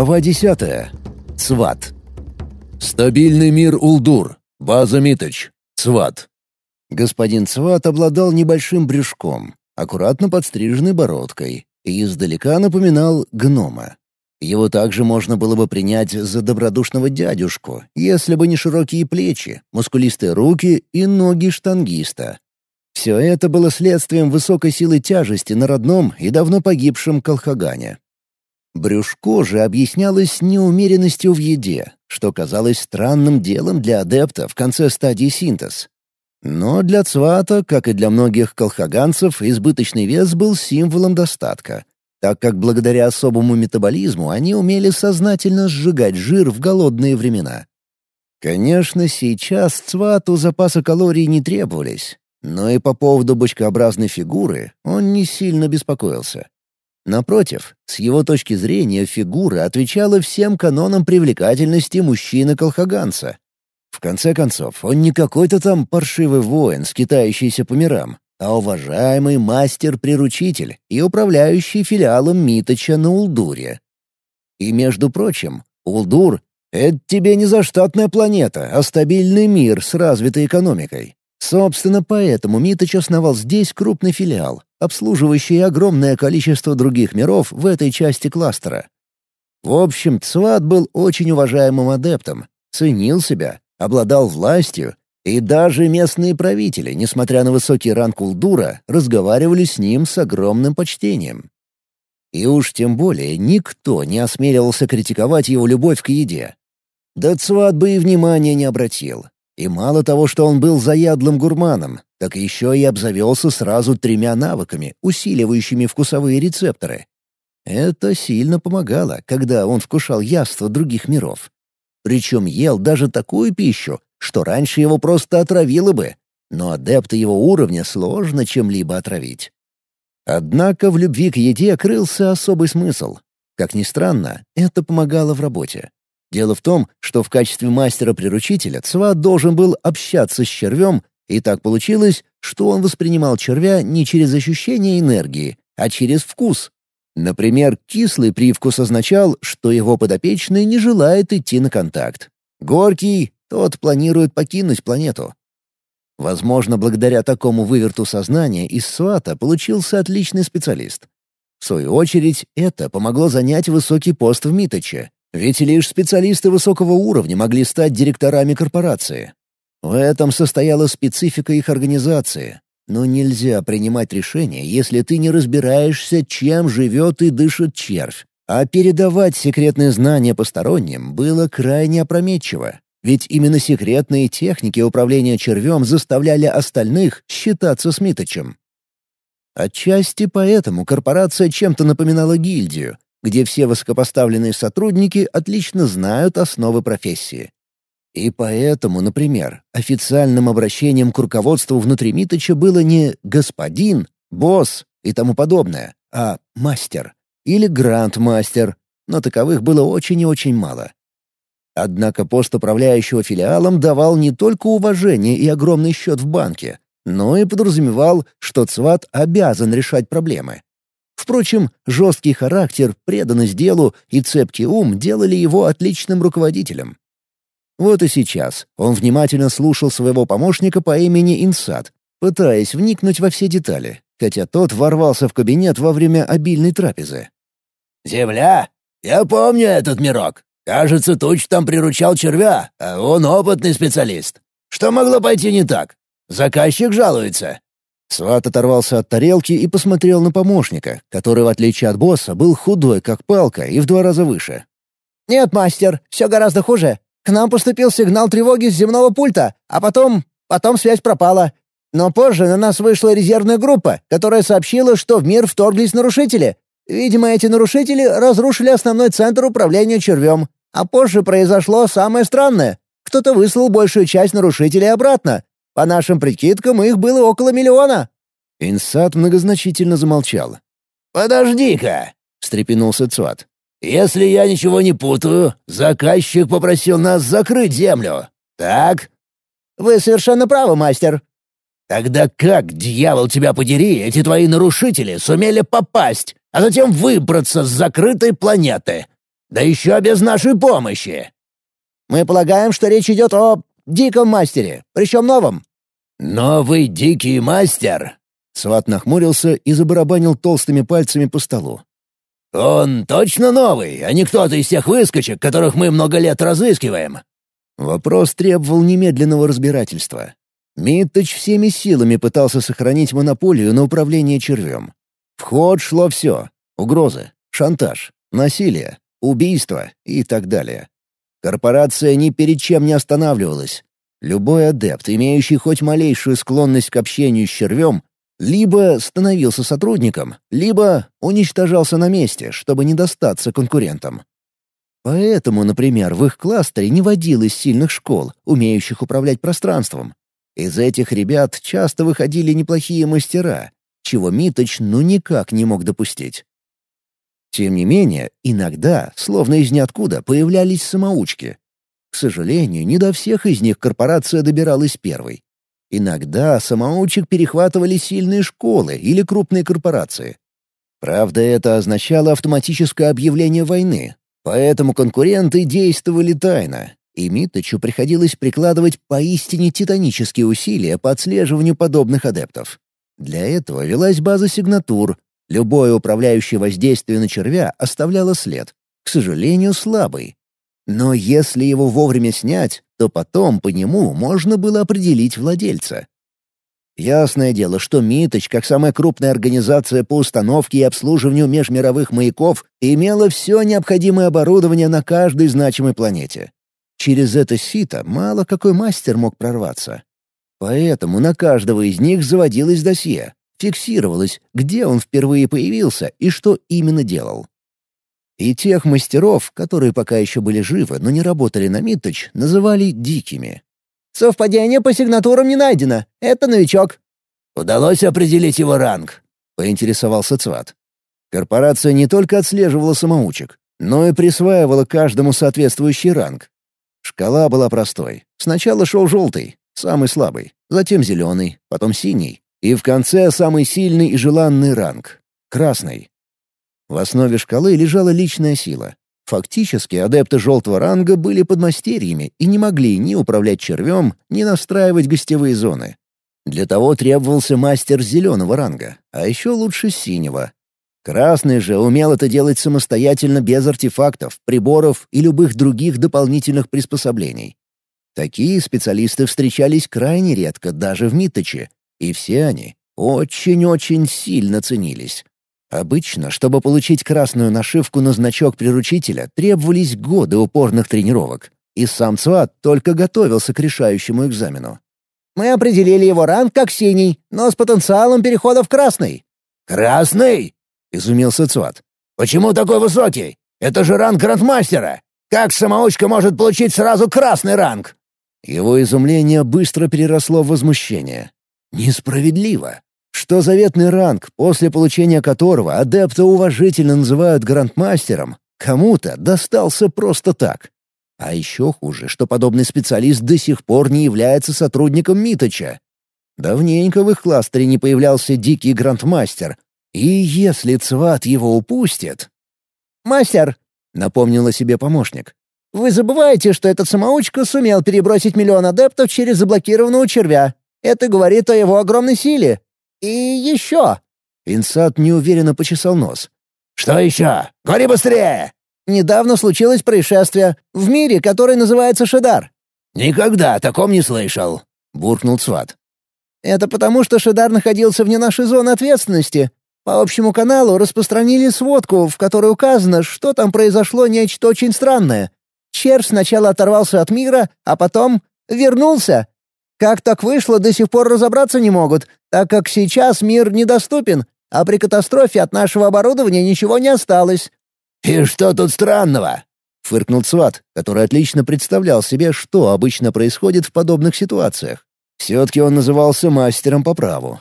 Глава 10. Цват. Стабильный мир Улдур. База Миточ. Цват. Господин Цват обладал небольшим брюшком, аккуратно подстриженной бородкой, и издалека напоминал гнома. Его также можно было бы принять за добродушного дядюшку, если бы не широкие плечи, мускулистые руки и ноги штангиста. Все это было следствием высокой силы тяжести на родном и давно погибшем Колхагане. Брюшко же объяснялось неумеренностью в еде, что казалось странным делом для адепта в конце стадии синтез. Но для Цвата, как и для многих колхаганцев, избыточный вес был символом достатка, так как благодаря особому метаболизму они умели сознательно сжигать жир в голодные времена. Конечно, сейчас Цвату запаса калорий не требовались, но и по поводу бочкообразной фигуры он не сильно беспокоился. Напротив, с его точки зрения фигура отвечала всем канонам привлекательности мужчины-колхаганца. В конце концов, он не какой-то там паршивый воин, скитающийся по мирам, а уважаемый мастер-приручитель и управляющий филиалом Миточа на Улдуре. И, между прочим, Улдур — это тебе не заштатная планета, а стабильный мир с развитой экономикой. Собственно, поэтому Миточ основал здесь крупный филиал, обслуживающий огромное количество других миров в этой части кластера. В общем, Цват был очень уважаемым адептом, ценил себя, обладал властью, и даже местные правители, несмотря на высокий ранг Улдура, разговаривали с ним с огромным почтением. И уж тем более никто не осмеливался критиковать его любовь к еде. Да Цват бы и внимания не обратил, и мало того, что он был заядлым гурманом, так еще и обзавелся сразу тремя навыками, усиливающими вкусовые рецепторы. Это сильно помогало, когда он вкушал яства других миров. Причем ел даже такую пищу, что раньше его просто отравило бы, но адепта его уровня сложно чем-либо отравить. Однако в любви к еде крылся особый смысл. Как ни странно, это помогало в работе. Дело в том, что в качестве мастера-приручителя Цват должен был общаться с червем, и так получилось, что он воспринимал червя не через ощущение энергии, а через вкус. Например, кислый привкус означал, что его подопечный не желает идти на контакт. Горький — тот планирует покинуть планету. Возможно, благодаря такому выверту сознания из Суата получился отличный специалист. В свою очередь, это помогло занять высокий пост в Миточе, ведь лишь специалисты высокого уровня могли стать директорами корпорации. В этом состояла специфика их организации. Но нельзя принимать решения, если ты не разбираешься, чем живет и дышит червь. А передавать секретные знания посторонним было крайне опрометчиво. Ведь именно секретные техники управления червем заставляли остальных считаться с Миточем. Отчасти поэтому корпорация чем-то напоминала гильдию, где все высокопоставленные сотрудники отлично знают основы профессии. И поэтому, например, официальным обращением к руководству внутри Миточа было не «господин», «босс» и тому подобное, а «мастер» или «гранд-мастер», но таковых было очень и очень мало. Однако пост управляющего филиалом давал не только уважение и огромный счет в банке, но и подразумевал, что ЦВАТ обязан решать проблемы. Впрочем, жесткий характер, преданность делу и цепкий ум делали его отличным руководителем. Вот и сейчас он внимательно слушал своего помощника по имени Инсад, пытаясь вникнуть во все детали, хотя тот ворвался в кабинет во время обильной трапезы. «Земля? Я помню этот мирок. Кажется, Туч там приручал червя, а он опытный специалист. Что могло пойти не так? Заказчик жалуется. Сват оторвался от тарелки и посмотрел на помощника, который, в отличие от босса, был худой, как палка, и в два раза выше. «Нет, мастер, все гораздо хуже. К нам поступил сигнал тревоги с земного пульта, а потом... потом связь пропала. Но позже на нас вышла резервная группа, которая сообщила, что в мир вторглись нарушители. Видимо, эти нарушители разрушили основной центр управления червем. А позже произошло самое странное. Кто-то выслал большую часть нарушителей обратно, по нашим прикидкам, их было около миллиона». Инсат многозначительно замолчал. «Подожди-ка!» — встрепенулся Цват. «Если я ничего не путаю, заказчик попросил нас закрыть землю. Так?» «Вы совершенно правы, мастер». «Тогда как, дьявол тебя подери, эти твои нарушители сумели попасть, а затем выбраться с закрытой планеты? Да еще без нашей помощи!» «Мы полагаем, что речь идет о диком мастере, причем новом». «Новый дикий мастер?» Сват нахмурился и забарабанил толстыми пальцами по столу. «Он точно новый, а не кто-то из тех выскочек, которых мы много лет разыскиваем?» Вопрос требовал немедленного разбирательства. Митточ всеми силами пытался сохранить монополию на управление червем. В ход шло все — угрозы, шантаж, насилие, убийство и так далее. Корпорация ни перед чем не останавливалась. Любой адепт, имеющий хоть малейшую склонность к общению с червем, либо становился сотрудником, либо уничтожался на месте, чтобы не достаться конкурентам. Поэтому, например, в их кластере не водилось сильных школ, умеющих управлять пространством. Из этих ребят часто выходили неплохие мастера, чего Миточ ну никак не мог допустить. Тем не менее, иногда, словно из ниоткуда, появлялись самоучки. К сожалению, не до всех из них корпорация добиралась первой. Иногда самоучек перехватывали сильные школы или крупные корпорации. Правда, это означало автоматическое объявление войны, поэтому конкуренты действовали тайно, и Миточу приходилось прикладывать поистине титанические усилия по отслеживанию подобных адептов. Для этого велась база сигнатур, любое управляющее воздействие на червя оставляло след, к сожалению, слабый, но если его вовремя снять, то потом по нему можно было определить владельца. Ясное дело, что Миточ, как самая крупная организация по установке и обслуживанию межмировых маяков, имела все необходимое оборудование на каждой значимой планете. Через это сито мало какой мастер мог прорваться. Поэтому на каждого из них заводилось досье, фиксировалось, где он впервые появился и что именно делал. И тех мастеров, которые пока еще были живы, но не работали на Митточ, называли дикими. «Совпадение по сигнатурам не найдено. Это новичок». «Удалось определить его ранг?» — поинтересовался Цват. Корпорация не только отслеживала самоучек, но и присваивала каждому соответствующий ранг. Шкала была простой. Сначала шел желтый, самый слабый, затем зеленый, потом синий, и в конце самый сильный и желанный ранг — красный. В основе шкалы лежала личная сила. Фактически адепты желтого ранга были подмастерьями и не могли ни управлять червем, ни настраивать гостевые зоны. Для того требовался мастер зеленого ранга, а еще лучше синего. Красный же умел это делать самостоятельно без артефактов, приборов и любых других дополнительных приспособлений. Такие специалисты встречались крайне редко даже в Митточе, и все они очень-очень сильно ценились. Обычно, чтобы получить красную нашивку на значок приручителя, требовались годы упорных тренировок, и сам Цват только готовился к решающему экзамену. «Мы определили его ранг как синий, но с потенциалом перехода в красный». «Красный?» — изумился Цват. «Почему такой высокий? Это же ранг грандмастера! Как самоучка может получить сразу красный ранг?» Его изумление быстро переросло в возмущение. «Несправедливо что заветный ранг, после получения которого адепта уважительно называют грандмастером, кому-то достался просто так. А еще хуже, что подобный специалист до сих пор не является сотрудником Миточа. Давненько в их кластере не появлялся дикий грандмастер, и если Цват его упустит... «Мастер!» — напомнил о себе помощник. «Вы забываете, что этот самоучка сумел перебросить миллион адептов через заблокированного червя. Это говорит о его огромной силе. «И еще!» Инсат неуверенно почесал нос. «Что еще? Говори быстрее!» «Недавно случилось происшествие в мире, который называется Шедар». «Никогда о таком не слышал», — буркнул Сват. «Это потому, что Шедар находился вне нашей зоны ответственности. По общему каналу распространили сводку, в которой указано, что там произошло нечто очень странное. Червь сначала оторвался от мира, а потом вернулся. Как так вышло, до сих пор разобраться не могут, так как сейчас мир недоступен, а при катастрофе от нашего оборудования ничего не осталось». «И что тут странного?» — фыркнул Сват, который отлично представлял себе, что обычно происходит в подобных ситуациях. Все-таки он назывался мастером по праву.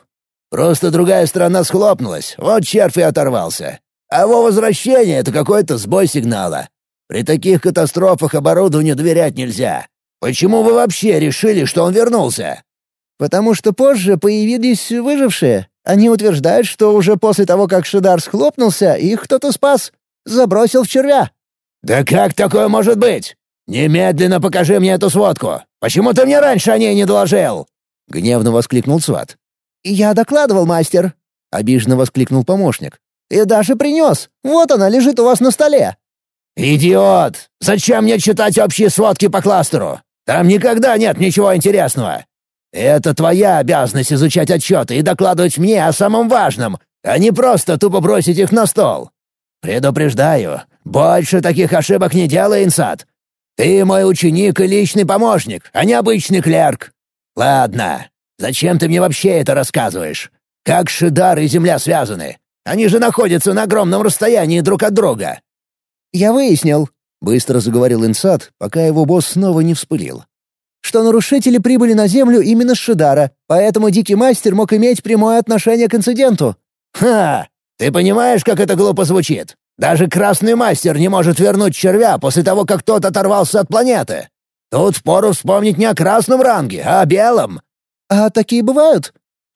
«Просто другая страна схлопнулась, вот червь и оторвался. А его возвращение — это какой-то сбой сигнала. При таких катастрофах оборудованию доверять нельзя. Почему вы вообще решили, что он вернулся?» «Потому что позже появились выжившие. Они утверждают, что уже после того, как Шидар схлопнулся, их кто-то спас. Забросил в червя». «Да как такое может быть? Немедленно покажи мне эту сводку! Почему ты мне раньше о ней не доложил?» — гневно воскликнул Сват. «Я докладывал, мастер!» — обиженно воскликнул помощник. «И даже принес! Вот она лежит у вас на столе!» «Идиот! Зачем мне читать общие сводки по кластеру? Там никогда нет ничего интересного! Это твоя обязанность изучать отчеты и докладывать мне о самом важном, а не просто тупо бросить их на стол. Предупреждаю, больше таких ошибок не делай, Инсад. Ты мой ученик и личный помощник, а не обычный клерк. Ладно, зачем ты мне вообще это рассказываешь? Как Шидар и Земля связаны? Они же находятся на огромном расстоянии друг от друга. «Я выяснил», — быстро заговорил Инсад, пока его босс снова не вспылил. «Что нарушители прибыли на Землю именно с Шидара, поэтому Дикий Мастер мог иметь прямое отношение к инциденту». «Ха! Ты понимаешь, как это глупо звучит? Даже Красный Мастер не может вернуть червя после того, как тот оторвался от планеты. Тут впору вспомнить не о красном ранге, а о белом». «А такие бывают?»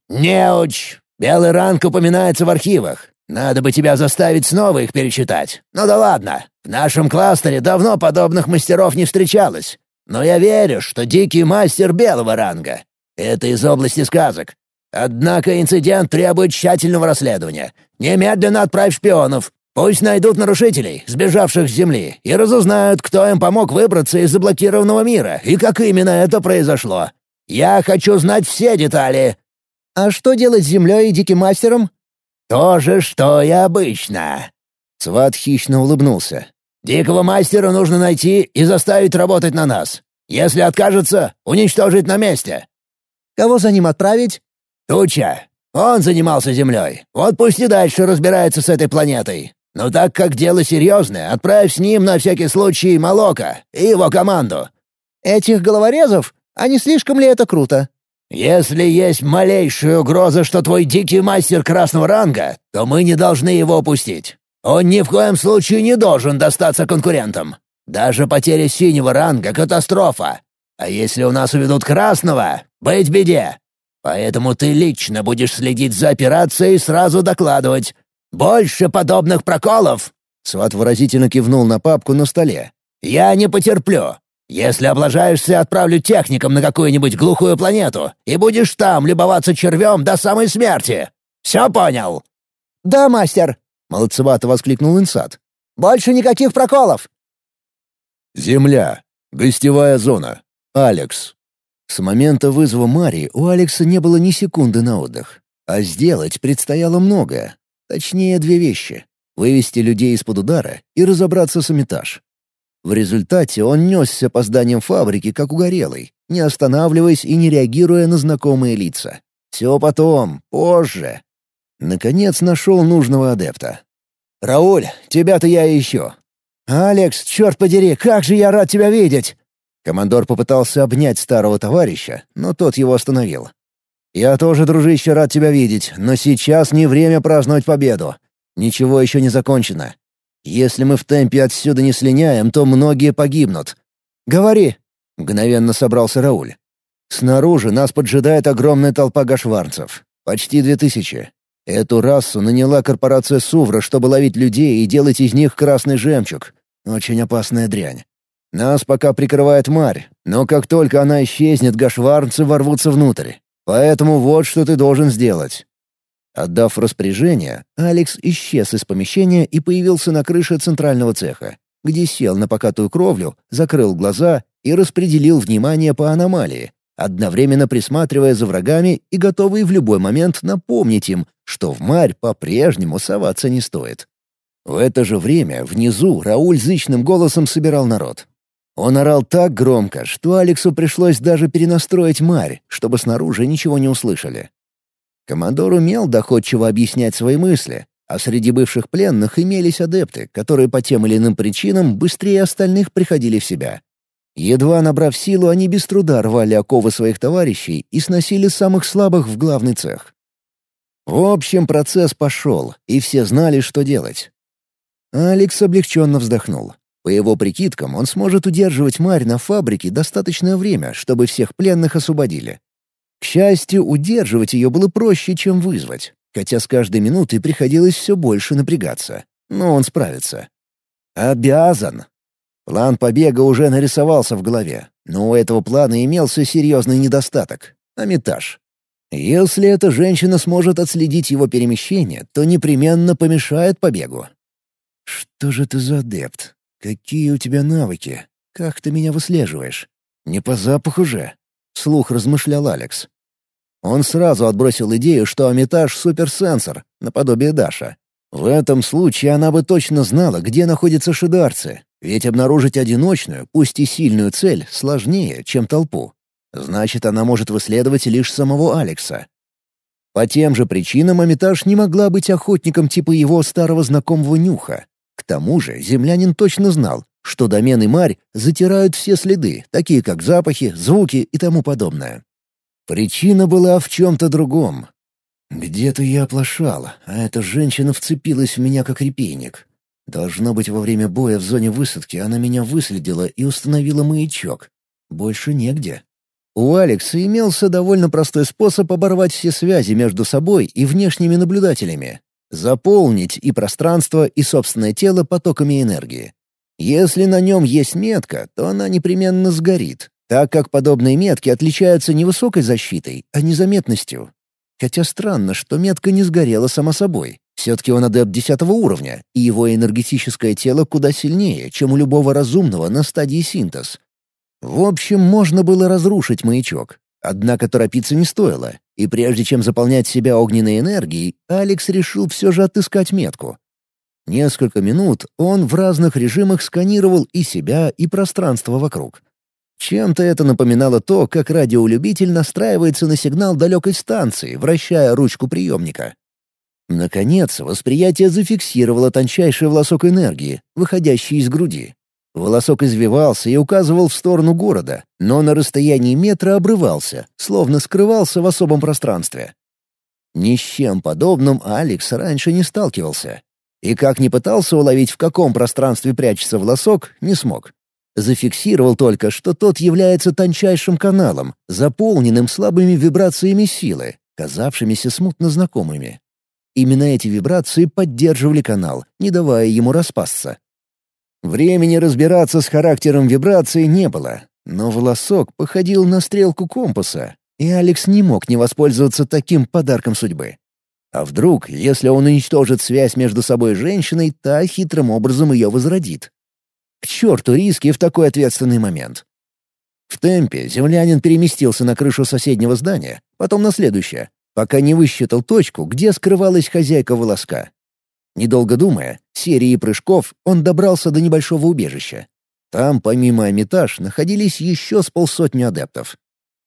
«Неуч. Белый ранг упоминается в архивах. Надо бы тебя заставить снова их перечитать. Ну да ладно, в нашем кластере давно подобных мастеров не встречалось. Но я верю, что дикий мастер белого ранга. Это из области сказок. Однако инцидент требует тщательного расследования. Немедленно отправь шпионов. Пусть найдут нарушителей, сбежавших с Земли, и разузнают, кто им помог выбраться из заблокированного мира и как именно это произошло. Я хочу знать все детали». «А что делать с Землей и Диким Мастером?» «То же, что и обычно». Сват хищно улыбнулся. «Дикого мастера нужно найти и заставить работать на нас. Если откажется, уничтожить на месте». «Кого за ним отправить?» «Туча. Он занимался Землей. Вот пусть и дальше разбирается с этой планетой. Но так как дело серьезное, отправь с ним на всякий случай Молока и его команду». «Этих головорезов? А не слишком ли это круто?» «Если есть малейшая угроза, что твой дикий мастер красного ранга, то мы не должны его упустить. Он ни в коем случае не должен достаться конкурентам. Даже потеря синего ранга — катастрофа. А если у нас уведут красного, быть беде. Поэтому ты лично будешь следить за операцией и сразу докладывать. Больше подобных проколов!» Сват выразительно кивнул на папку на столе. «Я не потерплю. Если облажаешься, отправлю техникам на какую-нибудь глухую планету, и будешь там любоваться червем до самой смерти. Все понял?» «Да, мастер!» — молодцевато воскликнул Инсад. «Больше никаких проколов!» Земля. Гостевая зона. Алекс. С момента вызова Марии у Алекса не было ни секунды на отдых. А сделать предстояло многое. Точнее, две вещи — вывести людей из-под удара и разобраться с эмитаж. В результате он несся по зданиям фабрики, как угорелый, не останавливаясь и не реагируя на знакомые лица. Все потом, позже. Наконец нашел нужного адепта. «Рауль, тебя-то я ищу». «Алекс, черт подери, как же я рад тебя видеть!» Командор попытался обнять старого товарища, но тот его остановил. «Я тоже, дружище, рад тебя видеть, но сейчас не время праздновать победу. Ничего еще не закончено. Если мы в темпе отсюда не слиняем, то многие погибнут. Говори!» — мгновенно собрался Рауль. «Снаружи нас поджидает огромная толпа гашварцев. Почти две тысячи. Эту расу наняла корпорация Сувра, чтобы ловить людей и делать из них красный жемчуг. Очень опасная дрянь. Нас пока прикрывает Марь, но как только она исчезнет, гашварцы ворвутся внутрь. Поэтому вот что ты должен сделать. Отдав распоряжение, Алекс исчез из помещения и появился на крыше центрального цеха, где сел на покатую кровлю, закрыл глаза и распределил внимание по аномалии, одновременно присматривая за врагами и готовый в любой момент напомнить им, что в марь по-прежнему соваться не стоит. В это же время внизу Рауль зычным голосом собирал народ. Он орал так громко, что Алексу пришлось даже перенастроить марь, чтобы снаружи ничего не услышали. Командор умел доходчиво объяснять свои мысли, а среди бывших пленных имелись адепты, которые по тем или иным причинам быстрее остальных приходили в себя. Едва набрав силу, они без труда рвали оковы своих товарищей и сносили самых слабых в главный цех. В общем, процесс пошел, и все знали, что делать. Алекс облегченно вздохнул. По его прикидкам, он сможет удерживать Марь на фабрике достаточное время, чтобы всех пленных освободили. К счастью, удерживать ее было проще, чем вызвать, хотя с каждой минутой приходилось все больше напрягаться. Но он справится. Обязан. План побега уже нарисовался в голове, но у этого плана имелся серьезный недостаток — Амитаж. Если эта женщина сможет отследить его перемещение, то непременно помешает побегу. «Что же ты за адепт? Какие у тебя навыки? Как ты меня выслеживаешь? Не по запаху же?» — Слух размышлял Алекс. Он сразу отбросил идею, что Амитаж — суперсенсор, наподобие Даша. В этом случае она бы точно знала, где находятся шидарцы, ведь обнаружить одиночную, пусть и сильную цель, сложнее, чем толпу. Значит, она может выследовать лишь самого Алекса. По тем же причинам Амитаж не могла быть охотником типа его старого знакомого Нюха. К тому же землянин точно знал, что домен и марь затирают все следы, такие как запахи, звуки и тому подобное. Причина была в чем-то другом. Где-то я оплошал, а эта женщина вцепилась в меня как репейник. Должно быть, во время боя в зоне высадки она меня выследила и установила маячок. Больше негде. У Алекса имелся довольно простой способ оборвать все связи между собой и внешними наблюдателями. Заполнить и пространство, и собственное тело потоками энергии. Если на нем есть метка, то она непременно сгорит, так как подобные метки отличаются не высокой защитой, а незаметностью. Хотя странно, что метка не сгорела сама собой. Все-таки он адепт десятого уровня, и его энергетическое тело куда сильнее, чем у любого разумного на стадии синтез. В общем, можно было разрушить маячок. Однако торопиться не стоило, и прежде чем заполнять себя огненной энергией, Алекс решил все же отыскать метку. Несколько минут он в разных режимах сканировал и себя, и пространство вокруг. Чем-то это напоминало то, как радиолюбитель настраивается на сигнал далекой станции, вращая ручку приемника. Наконец, восприятие зафиксировало тончайший волосок энергии, выходящий из груди. Волосок извивался и указывал в сторону города, но на расстоянии метра обрывался, словно скрывался в особом пространстве. Ни с чем подобным Алекс раньше не сталкивался. И как ни пытался уловить, в каком пространстве прячется волосок, не смог. Зафиксировал только, что тот является тончайшим каналом, заполненным слабыми вибрациями силы, казавшимися смутно знакомыми. Именно эти вибрации поддерживали канал, не давая ему распасться. Времени разбираться с характером вибрации не было, но волосок походил на стрелку компаса, и Алекс не мог не воспользоваться таким подарком судьбы. А вдруг, если он уничтожит связь между собой и женщиной, та хитрым образом ее возродит? К черту риски в такой ответственный момент. В темпе землянин переместился на крышу соседнего здания, потом на следующее, пока не высчитал точку, где скрывалась хозяйка волоска. Недолго думая, серией прыжков он добрался до небольшого убежища. Там, помимо Амитаж, находились еще с полсотни адептов.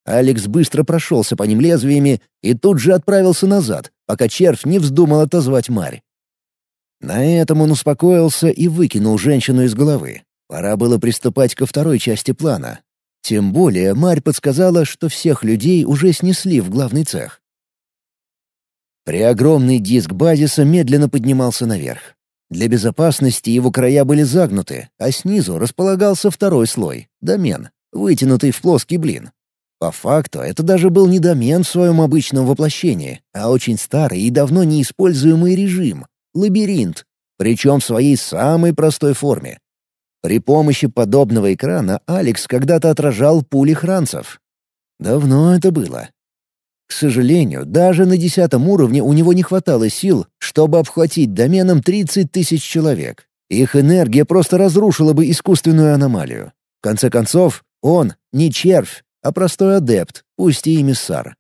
Алекс быстро прошелся по ним лезвиями и тут же отправился назад, пока червь не вздумал отозвать Марь. На этом он успокоился и выкинул женщину из головы. Пора было приступать ко второй части плана. Тем более Марь подсказала, что всех людей уже снесли в главный цех. Преогромный диск базиса медленно поднимался наверх. Для безопасности его края были загнуты, а снизу располагался второй слой — домен, вытянутый в плоский блин. По факту, это даже был не домен в своем обычном воплощении, а очень старый и давно неиспользуемый режим — лабиринт, причем в своей самой простой форме. При помощи подобного экрана Алекс когда-то отражал пули хранцев. Давно это было. К сожалению, даже на десятом уровне у него не хватало сил, чтобы обхватить доменом 30 тысяч человек. Их энергия просто разрушила бы искусственную аномалию. В конце концов, он не червь, а простой адепт, пусть и эмиссар.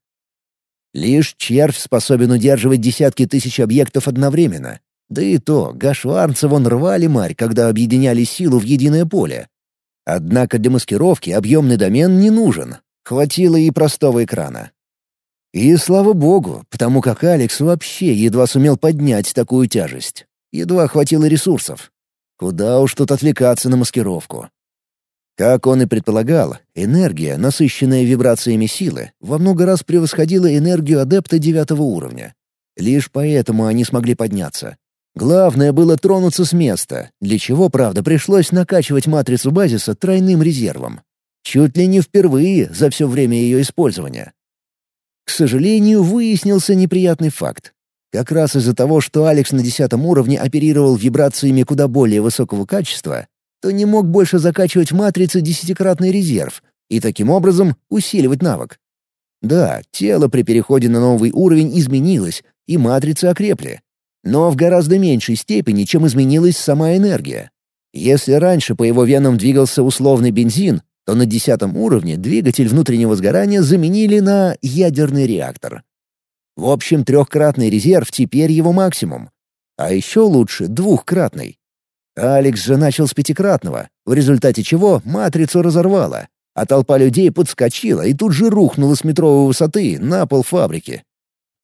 Лишь червь способен удерживать десятки тысяч объектов одновременно, да и то, гашварнцы вон рвали марь, когда объединяли силу в единое поле. Однако для маскировки объемный домен не нужен. Хватило и простого экрана. И слава богу, потому как Алекс вообще едва сумел поднять такую тяжесть. Едва хватило ресурсов. Куда уж тут отвлекаться на маскировку. Как он и предполагал, энергия, насыщенная вибрациями силы, во много раз превосходила энергию адепта девятого уровня. Лишь поэтому они смогли подняться. Главное было тронуться с места, для чего, правда, пришлось накачивать матрицу базиса тройным резервом. Чуть ли не впервые за все время ее использования. К сожалению, выяснился неприятный факт. Как раз из-за того, что Алекс на десятом уровне оперировал вибрациями куда более высокого качества, то не мог больше закачивать в матрице десятикратный резерв и таким образом усиливать навык. Да, тело при переходе на новый уровень изменилось, и матрицы окрепли. Но в гораздо меньшей степени, чем изменилась сама энергия. Если раньше по его венам двигался условный бензин, то на десятом уровне двигатель внутреннего сгорания заменили на ядерный реактор. В общем, трехкратный резерв теперь его максимум. А еще лучше двухкратный. Алекс же начал с пятикратного, в результате чего матрицу разорвало, а толпа людей подскочила и тут же рухнула с метровой высоты на пол фабрики.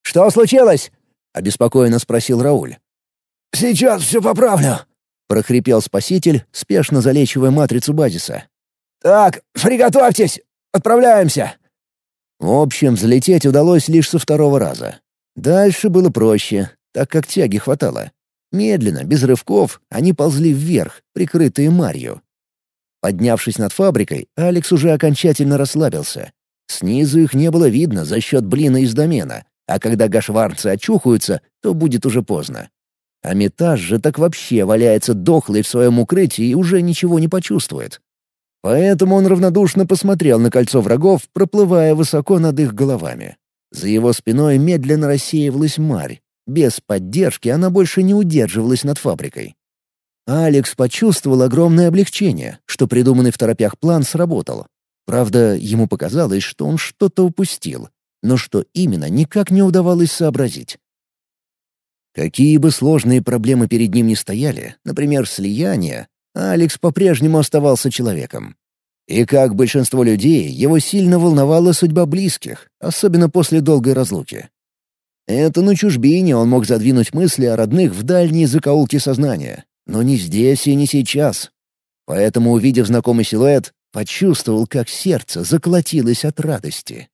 «Что случилось?» — обеспокоенно спросил Рауль. «Сейчас все поправлю», — прохрипел спаситель, спешно залечивая матрицу базиса. «Так, приготовьтесь! Отправляемся!» В общем, взлететь удалось лишь со второго раза. Дальше было проще, так как тяги хватало. Медленно, без рывков, они ползли вверх, прикрытые марью. Поднявшись над фабрикой, Алекс уже окончательно расслабился. Снизу их не было видно за счет блина из домена, а когда гашварцы очухаются, то будет уже поздно. А метаж же так вообще валяется дохлый в своем укрытии и уже ничего не почувствует. Поэтому он равнодушно посмотрел на кольцо врагов, проплывая высоко над их головами. За его спиной медленно рассеивалась марь. Без поддержки она больше не удерживалась над фабрикой. Алекс почувствовал огромное облегчение, что придуманный в торопях план сработал. Правда, ему показалось, что он что-то упустил, но что именно никак не удавалось сообразить. Какие бы сложные проблемы перед ним ни стояли, например, слияние, Алекс по-прежнему оставался человеком. И как большинство людей, его сильно волновала судьба близких, особенно после долгой разлуки. Это на чужбине он мог задвинуть мысли о родных в дальние закоулки сознания, но не здесь и не сейчас. Поэтому, увидев знакомый силуэт, почувствовал, как сердце заколотилось от радости.